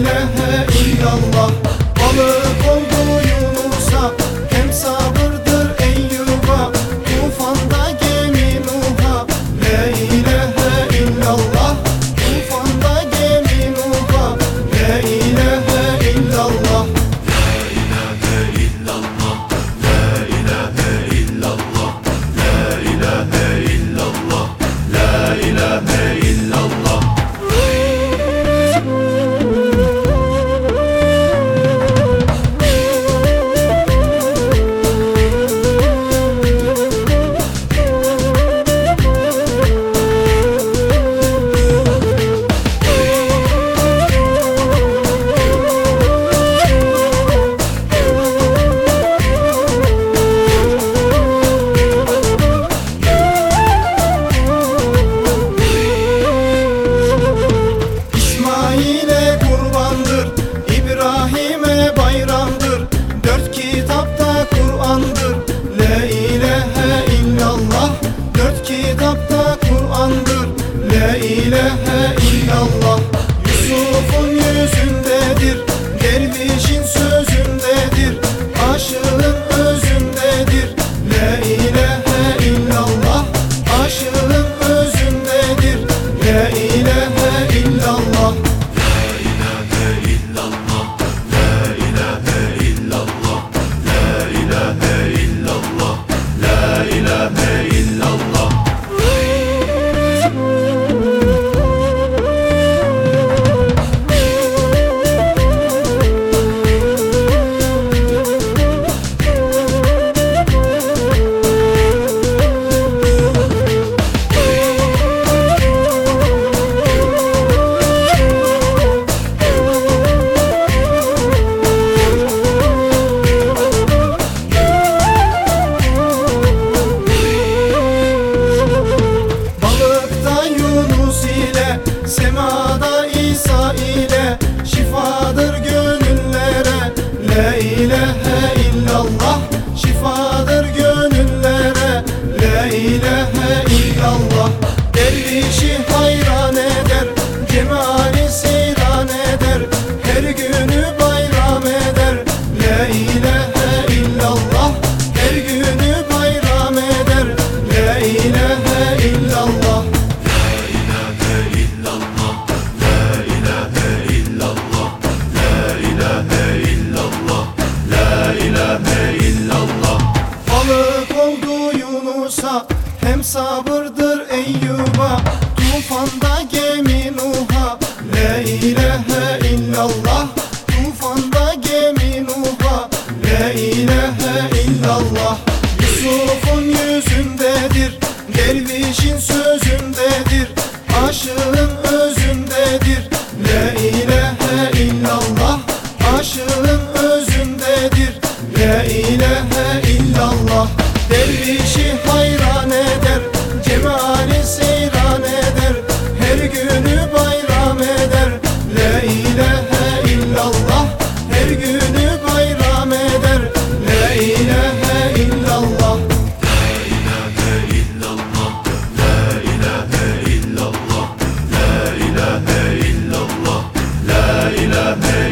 ilahe illallah Balık oldu ilahe illallah Rabbim sabırdır Eyyub'a Tufanda gemi Nuh'a. La ilahe illallah Tufanda gemi Nuh'a. La ilahe illallah Yusuf'un yüzündedir Dervişin sözündedir Aşığın özündedir. La ilahe illallah Aşığın özündedir. La ilahe illallah Dervişi hayran et Ömer